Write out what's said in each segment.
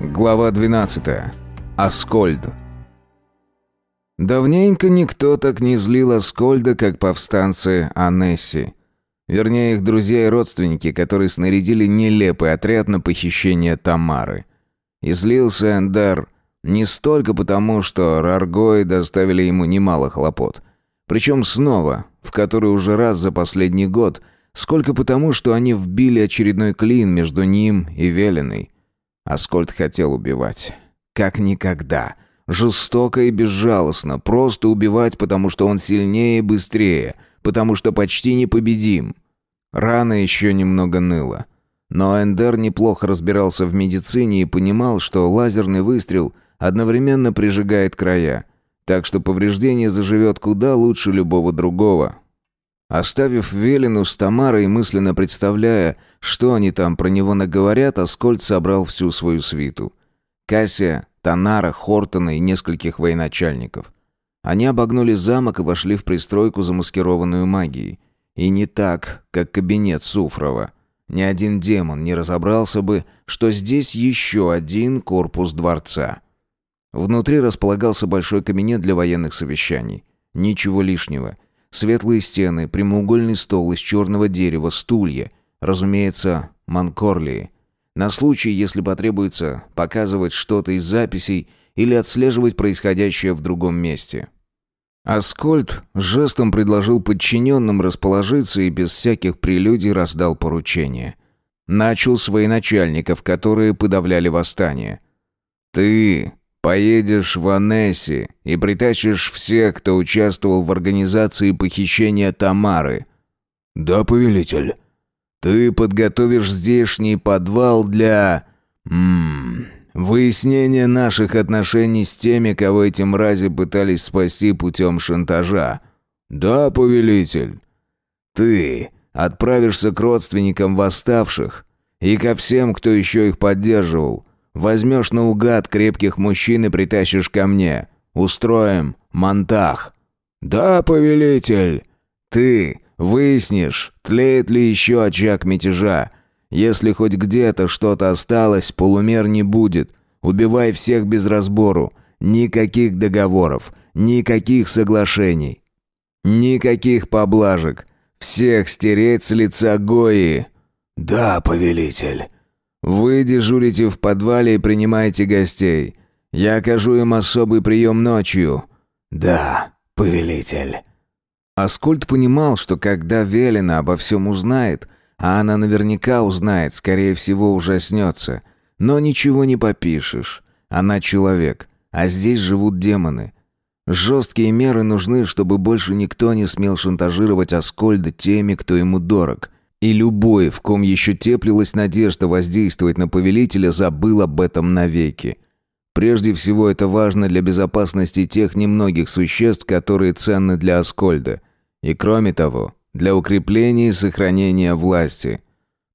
Глава 12. Аскольд. Давненько никто так не злил Аскольда, как повстанцы Анесси. Вернее, их друзья и родственники, которые снарядили нелепый отряд на похищение Тамары. И злился Эндер не столько потому, что Раргои доставили ему немало хлопот. Причем снова, в который уже раз за последний год, сколько потому, что они вбили очередной клин между ним и Велиной. Аскольд хотел убивать. Как никогда. Жестоко и безжалостно. Просто убивать, потому что он сильнее и быстрее. Потому что почти непобедим. Рана еще немного ныла. Но Эндер неплохо разбирался в медицине и понимал, что лазерный выстрел одновременно прижигает края. Так что повреждение заживет куда лучше любого другого. Оставив Велину с Тамарой, мысленно представляя, что они там про него наговорят, Аскольд собрал всю свою свиту. Кассия, Танара, Хортона и нескольких военачальников. Они обогнули замок и вошли в пристройку, замаскированную магией. И не так, как кабинет Суфрова. Ни один демон не разобрался бы, что здесь еще один корпус дворца. Внутри располагался большой кабинет для военных совещаний. Ничего лишнего — Светлые стены, прямоугольный стол из черного дерева, стулья. Разумеется, манкорлии. На случай, если потребуется показывать что-то из записей или отслеживать происходящее в другом месте. Аскольд жестом предложил подчиненным расположиться и без всяких прелюдий раздал поручение. Начал с военачальников, которые подавляли восстание. «Ты Поедешь в Анесси и притащишь всех, кто участвовал в организации похищения Тамары. Да, повелитель. Ты подготовишь здешний подвал для... Ммм... Выяснения наших отношений с теми, кого эти мрази пытались спасти путем шантажа. Да, повелитель. Ты отправишься к родственникам восставших и ко всем, кто еще их поддерживал, Возьмешь наугад крепких мужчин и притащишь ко мне. Устроим монтах». «Да, повелитель». «Ты выяснишь, тлеет ли еще очаг мятежа. Если хоть где-то что-то осталось, полумер не будет. Убивай всех без разбору. Никаких договоров, никаких соглашений, никаких поблажек. Всех стереть с лица Гои». «Да, повелитель». Вы дежурите в подвале и принимаете гостей. Я окажу им особый прием ночью». «Да, повелитель». Аскольд понимал, что когда Велена обо всем узнает, а она наверняка узнает, скорее всего, ужаснется. Но ничего не попишешь. Она человек, а здесь живут демоны. Жесткие меры нужны, чтобы больше никто не смел шантажировать Аскольда теми, кто ему дорог. И любой, в ком еще теплилась надежда воздействовать на повелителя, забыл об этом навеки. Прежде всего, это важно для безопасности тех немногих существ, которые ценны для Аскольда. И кроме того, для укрепления и сохранения власти.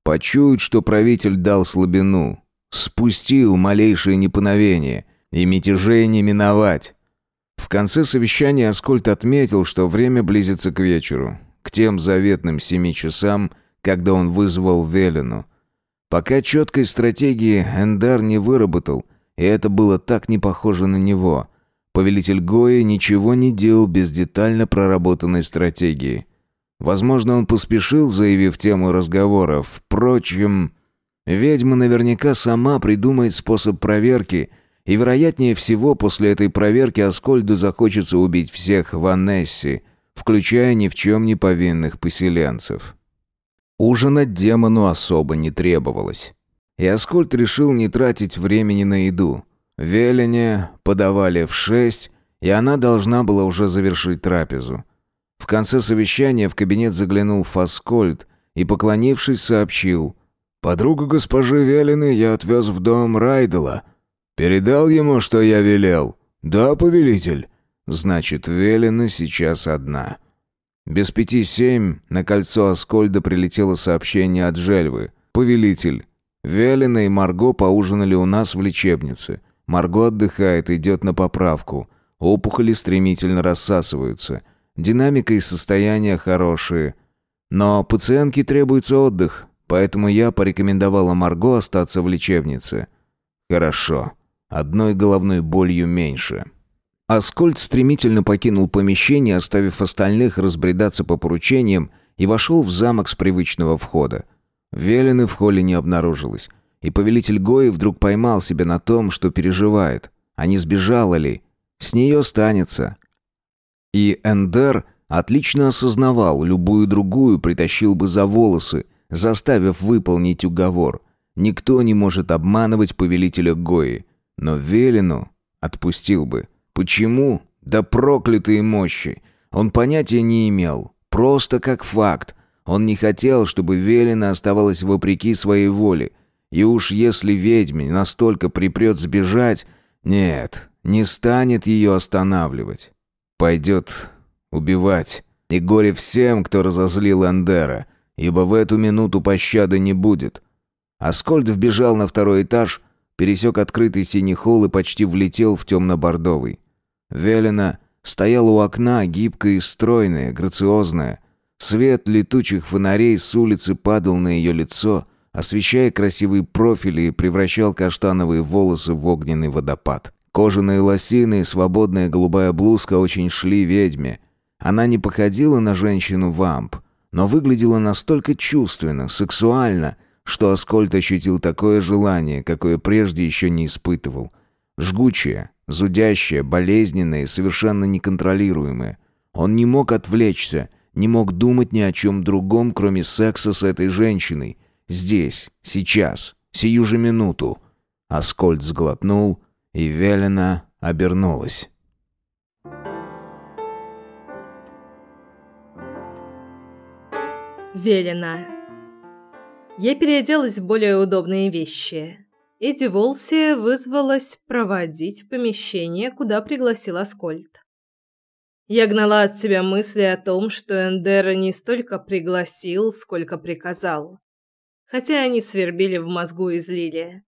Почуют, что правитель дал слабину, спустил малейшее неповиновение, и мятежей не миновать. В конце совещания Аскольд отметил, что время близится к вечеру, к тем заветным семи часам – когда он вызвал Велину. Пока четкой стратегии Эндар не выработал, и это было так не похоже на него. Повелитель Гои ничего не делал без детально проработанной стратегии. Возможно, он поспешил, заявив тему разговора. Впрочем, ведьма наверняка сама придумает способ проверки, и, вероятнее всего, после этой проверки Аскольду захочется убить всех в Аннессе, включая ни в чем не повинных поселенцев. Ужинать демону особо не требовалось. И Аскольд решил не тратить времени на еду. Велене подавали в шесть, и она должна была уже завершить трапезу. В конце совещания в кабинет заглянул Фаскольд и, поклонившись, сообщил. «Подругу госпожи Велены я отвез в дом Райдела. Передал ему, что я велел?» «Да, повелитель». «Значит, Велена сейчас одна». Без пяти семь на кольцо Аскольда прилетело сообщение от Жельвы. «Повелитель, Велина и Марго поужинали у нас в лечебнице. Марго отдыхает, идет на поправку. Опухоли стремительно рассасываются. Динамика и состояние хорошие. Но пациентке требуется отдых, поэтому я порекомендовала Марго остаться в лечебнице». Хорошо. Одной головной болью меньше. Аскольд стремительно покинул помещение, оставив остальных разбредаться по поручениям, и вошел в замок с привычного входа. Велены в холле не обнаружилось, и повелитель Гои вдруг поймал себя на том, что переживает. А не сбежала ли? С нее станется. И Эндер отлично осознавал, любую другую притащил бы за волосы, заставив выполнить уговор. Никто не может обманывать повелителя Гои, но Велину отпустил бы. Почему? Да проклятые мощи! Он понятия не имел, просто как факт. Он не хотел, чтобы Велина оставалась вопреки своей воле. И уж если ведьме настолько припрет сбежать, нет, не станет ее останавливать. Пойдет убивать. И горе всем, кто разозлил Эндера, ибо в эту минуту пощады не будет. Аскольд вбежал на второй этаж, пересек открытый синий холл и почти влетел в темно-бордовый. Велена стояла у окна, гибкая и стройная, грациозная. Свет летучих фонарей с улицы падал на ее лицо, освещая красивые профили и превращал каштановые волосы в огненный водопад. Кожаные лосины и свободная голубая блузка очень шли ведьме. Она не походила на женщину-вамп, но выглядела настолько чувственно, сексуально, что Аскольд ощутил такое желание, какое прежде еще не испытывал. Жгучее, зудящее, болезненное и совершенно неконтролируемое. Он не мог отвлечься, не мог думать ни о чем другом, кроме секса с этой женщиной. Здесь, сейчас, сию же минуту. Аскольд сглотнул, и Велена обернулась. Велена. Я переоделась в более удобные вещи. И Деволсия вызвалась проводить в помещение, куда пригласил Аскольд. Я гнала от себя мысли о том, что Эндера не столько пригласил, сколько приказал. Хотя они свербили в мозгу и злили.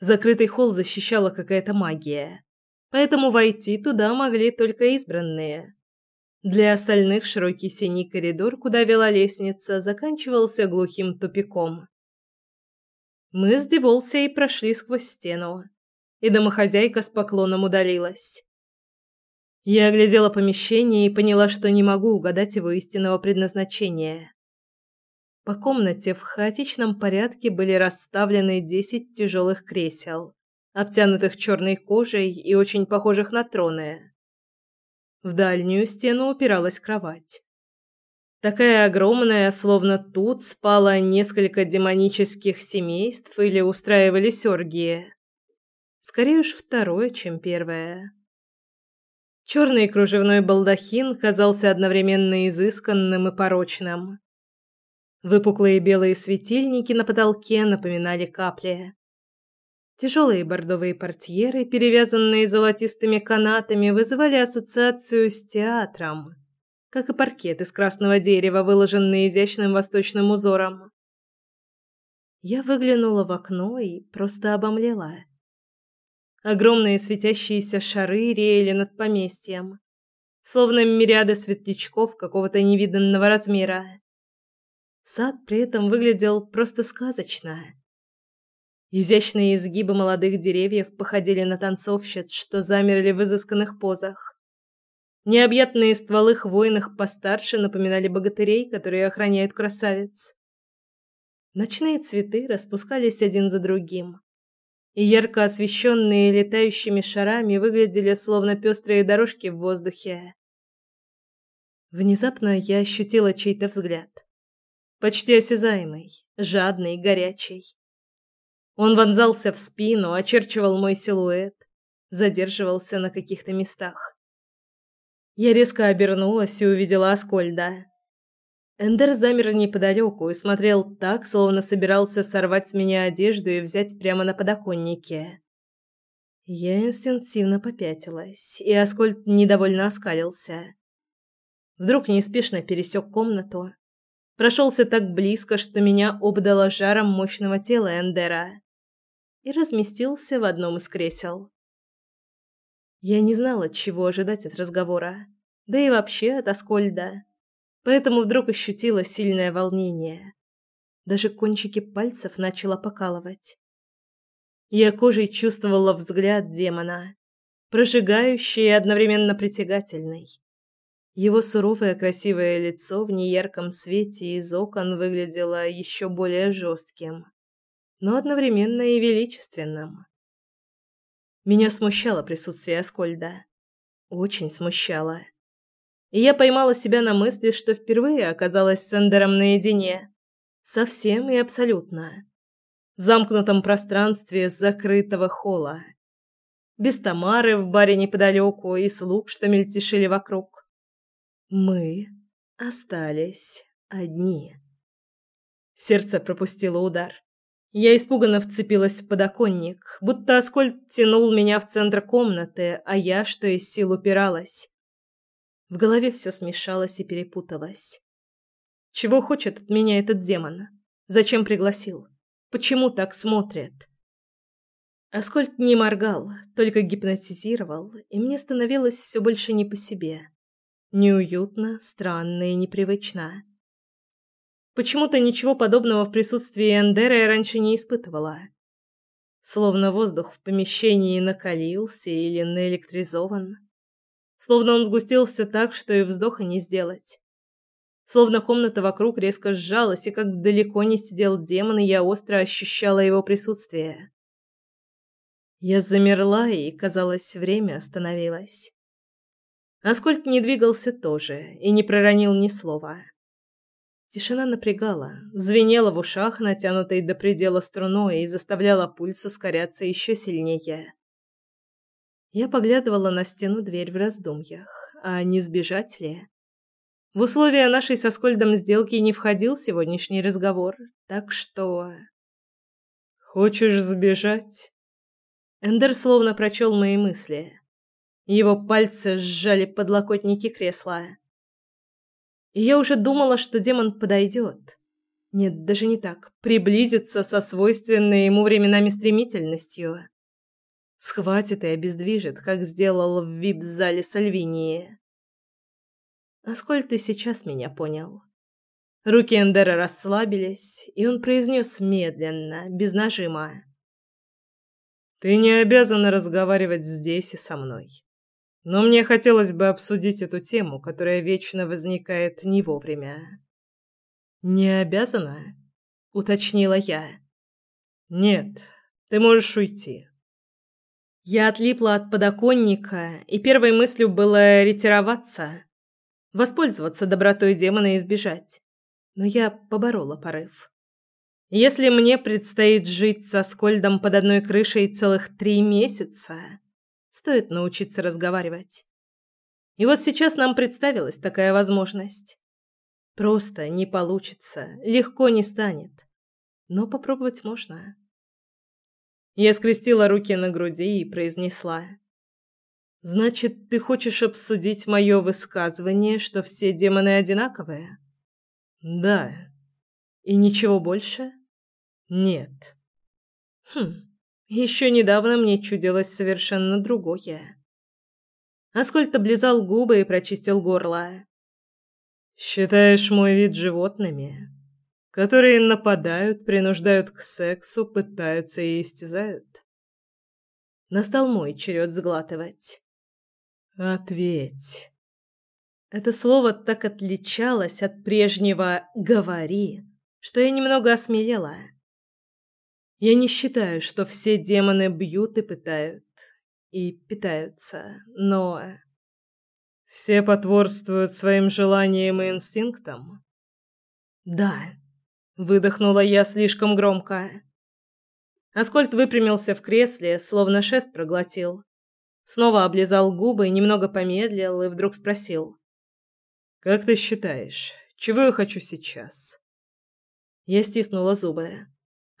Закрытый холл защищала какая-то магия. Поэтому войти туда могли только избранные. Для остальных широкий синий коридор, куда вела лестница, заканчивался глухим тупиком. Мы с Деволсией прошли сквозь стену, и домохозяйка с поклоном удалилась. Я оглядела помещение и поняла, что не могу угадать его истинного предназначения. По комнате в хаотичном порядке были расставлены десять тяжелых кресел, обтянутых черной кожей и очень похожих на троны. В дальнюю стену упиралась кровать. Такая огромная, словно тут спало несколько демонических семейств или устраивались оргии. Скорее уж второе, чем первое. Черный кружевной балдахин казался одновременно изысканным и порочным. Выпуклые белые светильники на потолке напоминали капли. Тяжелые бордовые портьеры, перевязанные золотистыми канатами, вызывали ассоциацию с театром, как и паркет из красного дерева, выложенный изящным восточным узором. Я выглянула в окно и просто обомлела. Огромные светящиеся шары реяли над поместьем, словно мириады светлячков какого-то невиданного размера. Сад при этом выглядел просто сказочно. Изящные изгибы молодых деревьев походили на танцовщиц, что замерли в изысканных позах. Необъятные стволы хвойных постарше напоминали богатырей, которые охраняют красавиц. Ночные цветы распускались один за другим, и ярко освещенные летающими шарами выглядели словно пестрые дорожки в воздухе. Внезапно я ощутила чей-то взгляд. Почти осязаемый, жадный, горячий. Он вонзался в спину, очерчивал мой силуэт, задерживался на каких-то местах. Я резко обернулась и увидела Аскольда. Эндер замер неподалеку и смотрел так, словно собирался сорвать с меня одежду и взять прямо на подоконнике. Я инстинктивно попятилась, и Аскольд недовольно оскалился. Вдруг неспешно пересек комнату, прошелся так близко, что меня обдало жаром мощного тела Эндера, и разместился в одном из кресел. Я не знала, чего ожидать от разговора, да и вообще от Аскольда поэтому вдруг ощутила сильное волнение. Даже кончики пальцев начало покалывать. Я кожей чувствовала взгляд демона, прожигающий и одновременно притягательный. Его суровое красивое лицо в неярком свете из окон выглядело еще более жестким, но одновременно и величественным. Меня смущало присутствие Аскольда. Очень смущало. И я поймала себя на мысли, что впервые оказалась с Эндером наедине. Совсем и абсолютно. В замкнутом пространстве закрытого холла. Без Тамары в баре неподалеку и слуг, что мельтешили вокруг. Мы остались одни. Сердце пропустило удар. Я испуганно вцепилась в подоконник, будто Аскольд тянул меня в центр комнаты, а я, что из сил, упиралась. В голове все смешалось и перепуталось. Чего хочет от меня этот демон? Зачем пригласил? Почему так смотрит? Аскольд не моргал, только гипнотизировал, и мне становилось все больше не по себе. Неуютно, странно и непривычно. Почему-то ничего подобного в присутствии Эндера я раньше не испытывала. Словно воздух в помещении накалился или наэлектризован. Словно он сгустился так, что и вздоха не сделать. Словно комната вокруг резко сжалась, и как далеко не сидел демон, я остро ощущала его присутствие. Я замерла, и, казалось, время остановилось. Аскольд не двигался тоже и не проронил ни слова. Тишина напрягала, звенела в ушах, натянутой до предела струной, и заставляла пульс ускоряться еще сильнее. Я поглядывала на стену дверь в раздумьях, а не сбежать ли? В условия нашей со Скольдом сделки не входил сегодняшний разговор, так что... «Хочешь сбежать?» Эндер словно прочел мои мысли. Его пальцы сжали подлокотники кресла. И я уже думала, что демон подойдет. Нет, даже не так. Приблизится со свойственной ему временами стремительностью. Схватит и обездвижит, как сделал в вип-зале Сальвинии. Аскольд и сейчас меня понял. Руки Эндера расслабились, и он произнес медленно, без нажима. «Ты не обязана разговаривать здесь и со мной. Но мне хотелось бы обсудить эту тему, которая вечно возникает не вовремя. Не обязана, уточнила я. Нет, ты можешь уйти. Я отлипла от подоконника, и первой мыслью было ретироваться, воспользоваться добротой демона и сбежать. Но я поборола порыв. Если мне предстоит жить со Скольдом под одной крышей целых три месяца, Стоит научиться разговаривать. И вот сейчас нам представилась такая возможность. Просто не получится, легко не станет. Но попробовать можно. Я скрестила руки на груди и произнесла. «Значит, ты хочешь обсудить мое высказывание, что все демоны одинаковые?» «Да». «И ничего больше?» «Нет». «Хм, еще недавно мне чудилось совершенно другое. Аскольд облизал губы и прочистил горло. «Считаешь мой вид животными, которые нападают, принуждают к сексу, пытаются и истязают?» Настал мой черед сглатывать. «Ответь». Это слово так отличалось от прежнего «говори», что я немного осмелела. Я не считаю, что все демоны бьют и пытают. И питаются, но... Все потворствуют своим желаниям и инстинктам? Да. Выдохнула я слишком громко. Аскольд выпрямился в кресле, словно шест проглотил. Снова облизал губы, немного помедлил и вдруг спросил. «Как ты считаешь, чего я хочу сейчас?» Я стиснула зубы.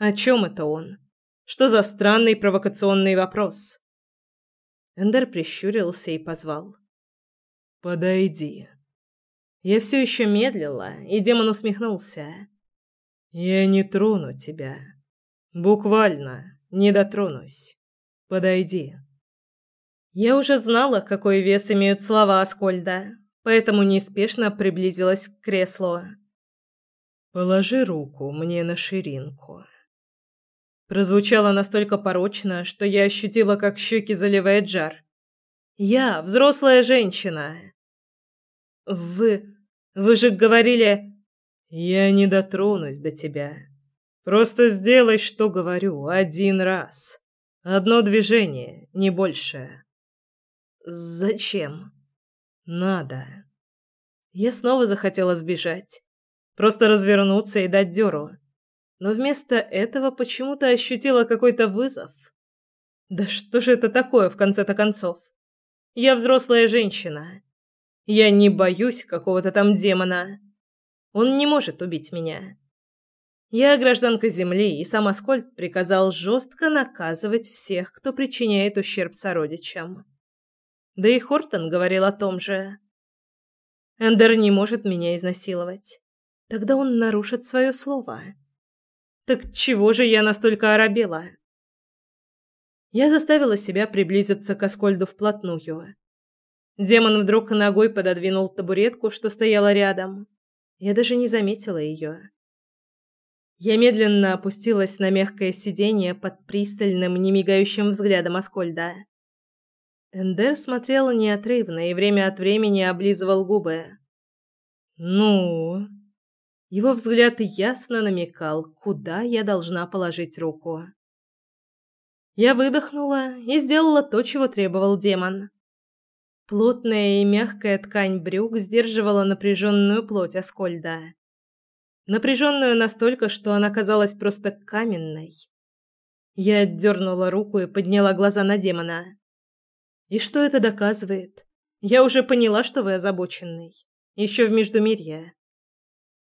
О чем это он? Что за странный провокационный вопрос? Эндер прищурился и позвал. «Подойди». Я все еще медлила, и демон усмехнулся. «Я не трону тебя. Буквально не дотронусь. Подойди». Я уже знала, какой вес имеют слова Аскольда, поэтому неспешно приблизилась к креслу. «Положи руку мне на ширинку». Прозвучало настолько порочно, что я ощутила, как щеки заливает жар. Я взрослая женщина. Вы... вы же говорили... Я не дотронусь до тебя. Просто сделай, что говорю, один раз. Одно движение, не больше. Зачем? Надо. Я снова захотела сбежать. Просто развернуться и дать дёру. Но вместо этого почему-то ощутила какой-то вызов. Да что же это такое в конце-то концов? Я взрослая женщина. Я не боюсь какого-то там демона. Он не может убить меня. Я гражданка Земли, и сам Аскольд приказал жестко наказывать всех, кто причиняет ущерб сородичам. Да и Хортон говорил о том же. Эндер не может меня изнасиловать. Тогда он нарушит свое слово. Так чего же я настолько оробела? Я заставила себя приблизиться к Аскольду вплотную. Демон вдруг ногой пододвинул табуретку, что стояла рядом. Я даже не заметила ее. Я медленно опустилась на мягкое сиденье под пристальным, немигающим взглядом Аскольда. Эндер смотрел неотрывно и время от времени облизывал губы. «Ну?» Его взгляд ясно намекал, куда я должна положить руку. Я выдохнула и сделала то, чего требовал демон. Плотная и мягкая ткань брюк сдерживала напряженную плоть Аскольда напряженную настолько, что она казалась просто каменной. Я отдернула руку и подняла глаза на демона. «И что это доказывает? Я уже поняла, что вы озабоченный. Еще в Междумирье».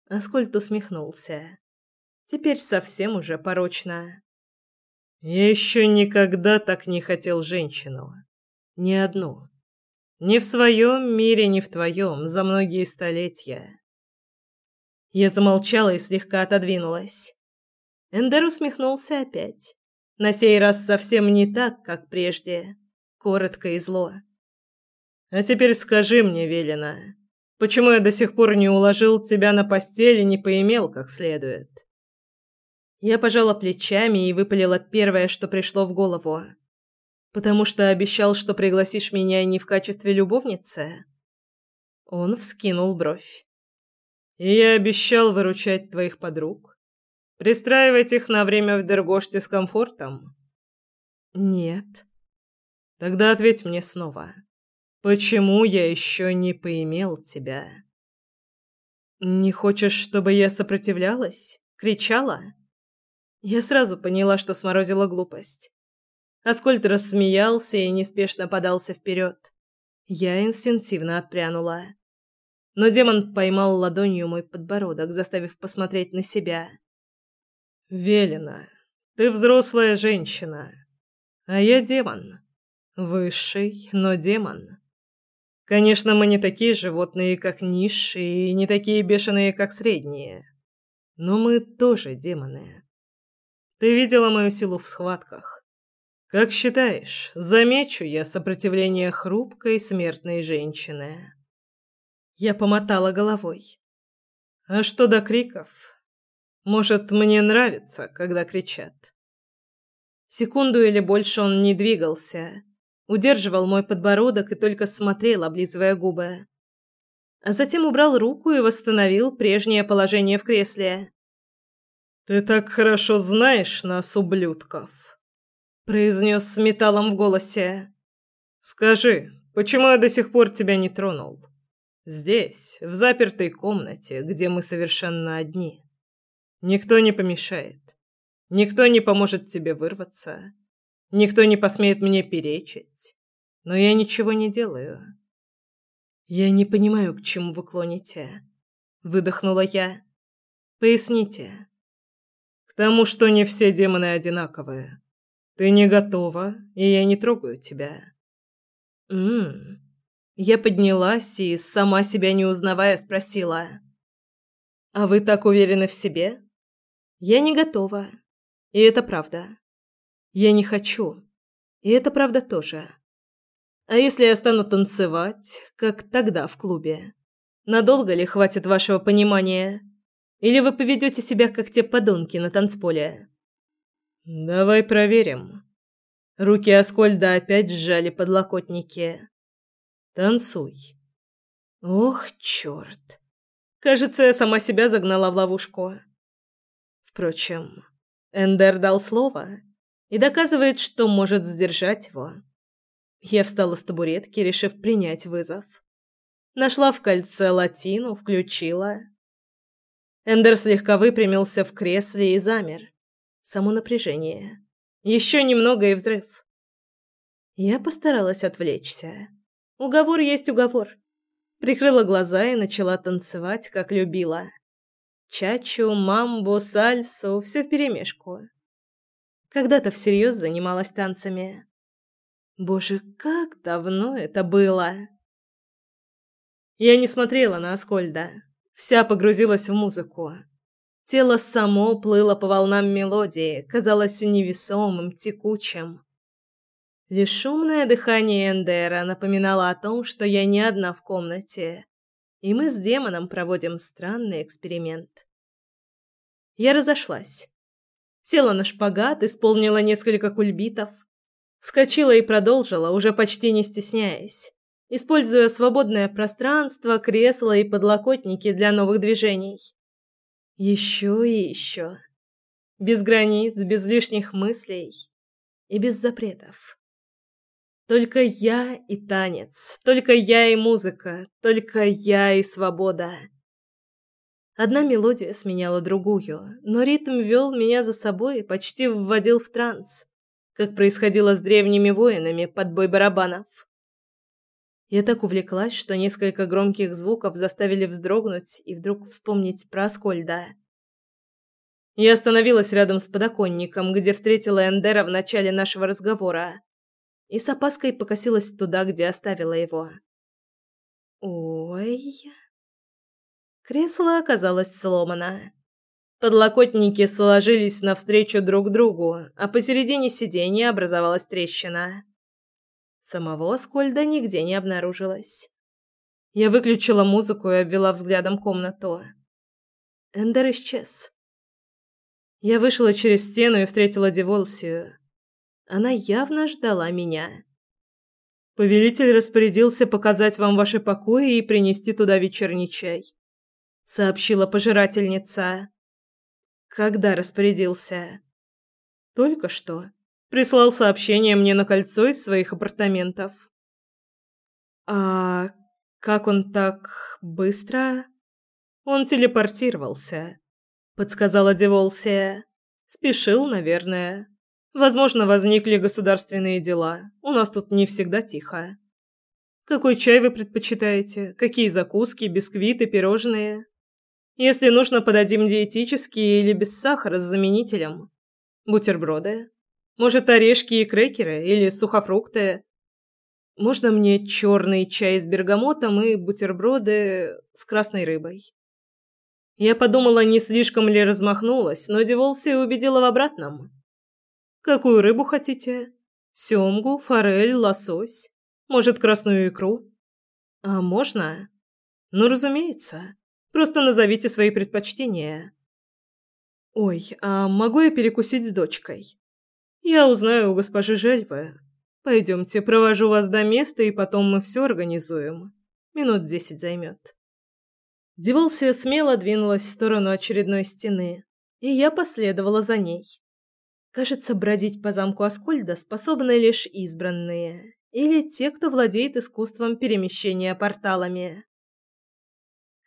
Аскольд усмехнулся. Теперь совсем уже порочно. «Я еще никогда так не хотел женщину. Ни одну. Ни в своем мире, ни в твоем, за многие столетия. Я замолчала и слегка отодвинулась. Эндер усмехнулся опять. На сей раз совсем не так, как прежде. Коротко и зло. «А теперь скажи мне, Велена, почему я до сих пор не уложил тебя на постель и не поимел как следует?» Я пожала плечами и выпалила первое, что пришло в голову. «Потому что обещал, что пригласишь меня не в качестве любовницы?» Он вскинул бровь. И я обещал выручать твоих подруг. Пристраивать их на время в Дергоште с комфортом? Нет. Тогда ответь мне снова. Почему я еще не поимел тебя? Не хочешь, чтобы я сопротивлялась? Кричала? Я сразу поняла, что сморозила глупость. Аскольд рассмеялся и неспешно подался вперед. Я инстинктивно отпрянула но демон поймал ладонью мой подбородок, заставив посмотреть на себя. «Велена, ты взрослая женщина, а я демон. Высший, но демон. Конечно, мы не такие животные, как низшие, и не такие бешеные, как средние. Но мы тоже демоны. Ты видела мою силу в схватках. Как считаешь, замечу я сопротивление хрупкой смертной женщины?» Я помотала головой. А что до криков? Может, мне нравится, когда кричат. Секунду или больше он не двигался, удерживал мой подбородок и только смотрел, облизывая губы. А затем убрал руку и восстановил прежнее положение в кресле. Ты так хорошо знаешь нас, ублюдков, произнес с металлом в голосе. Скажи, почему я до сих пор тебя не тронул? Здесь, в запертой комнате, где мы совершенно одни. Никто не помешает. Никто не поможет тебе вырваться. Никто не посмеет мне перечить. Но я ничего не делаю. Я не понимаю, к чему вы клоните, выдохнула я. Поясните. К тому, что не все демоны одинаковые. Ты не готова, и я не трогаю тебя. Мм. Я поднялась и, сама себя не узнавая, спросила. «А вы так уверены в себе?» «Я не готова. И это правда. Я не хочу. И это правда тоже. А если я стану танцевать, как тогда в клубе? Надолго ли хватит вашего понимания? Или вы поведете себя, как те подонки на танцполе?» «Давай проверим». Руки Аскольда опять сжали подлокотники. «Танцуй». Ох, черт. Кажется, я сама себя загнала в ловушку. Впрочем, Эндер дал слово и доказывает, что может сдержать его. Я встала с табуретки, решив принять вызов. Нашла в кольце латину, включила. Эндер слегка выпрямился в кресле и замер. Само напряжение. Еще немного и взрыв. Я постаралась отвлечься. Уговор есть уговор. Прикрыла глаза и начала танцевать, как любила. Чачу, мамбу, сальсу, все вперемешку. Когда-то всерьез занималась танцами. Боже, как давно это было! Я не смотрела на Аскольда. Вся погрузилась в музыку. Тело само плыло по волнам мелодии, казалось невесомым, текучим. Лишь шумное дыхание Эндера напоминало о том, что я не одна в комнате, и мы с демоном проводим странный эксперимент. Я разошлась. Села на шпагат, исполнила несколько кульбитов, скочила и продолжила, уже почти не стесняясь, используя свободное пространство, кресло и подлокотники для новых движений. Еще и еще. Без границ, без лишних мыслей и без запретов. Только я и танец, только я и музыка, только я и свобода. Одна мелодия сменяла другую, но ритм вел меня за собой и почти вводил в транс, как происходило с древними воинами под бой барабанов. Я так увлеклась, что несколько громких звуков заставили вздрогнуть и вдруг вспомнить про Аскольда. Я остановилась рядом с подоконником, где встретила Эндера в начале нашего разговора, и с опаской покосилась туда, где оставила его. Ой. Кресло оказалось сломано. Подлокотники сложились навстречу друг другу, а посередине сиденья образовалась трещина. Самого Аскольда нигде не обнаружилось. Я выключила музыку и обвела взглядом комнату. Эндер исчез. Я вышла через стену и встретила Деволсию. Она явно ждала меня. Повелитель распорядился показать вам ваши покои и принести туда вечерний чай, сообщила пожирательница. Когда распорядился? Только что. Прислал сообщение мне на кольцо из своих апартаментов. А как он так быстро? Он телепортировался, подсказала Деволсия. Спешил, наверное. Возможно, возникли государственные дела. У нас тут не всегда тихо. Какой чай вы предпочитаете? Какие закуски, бисквиты, пирожные? Если нужно, подадим диетические или без сахара с заменителем. Бутерброды. Может, орешки и крекеры или сухофрукты? Можно мне черный чай с бергамотом и бутерброды с красной рыбой? Я подумала, не слишком ли размахнулась, но Деволсия убедила в обратном. Какую рыбу хотите? Семгу, форель, лосось? Может, красную икру? А можно? Ну, разумеется. Просто назовите свои предпочтения. Ой, а могу я перекусить с дочкой? Я узнаю у госпожи Жельвы. Пойдемте, провожу вас до места, и потом мы все организуем. Минут десять займет. Деволсия смело двинулась в сторону очередной стены, и я последовала за ней. Кажется, бродить по замку Аскольда способны лишь избранные или те, кто владеет искусством перемещения порталами.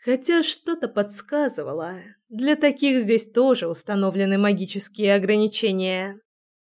Хотя что-то подсказывало, для таких здесь тоже установлены магические ограничения.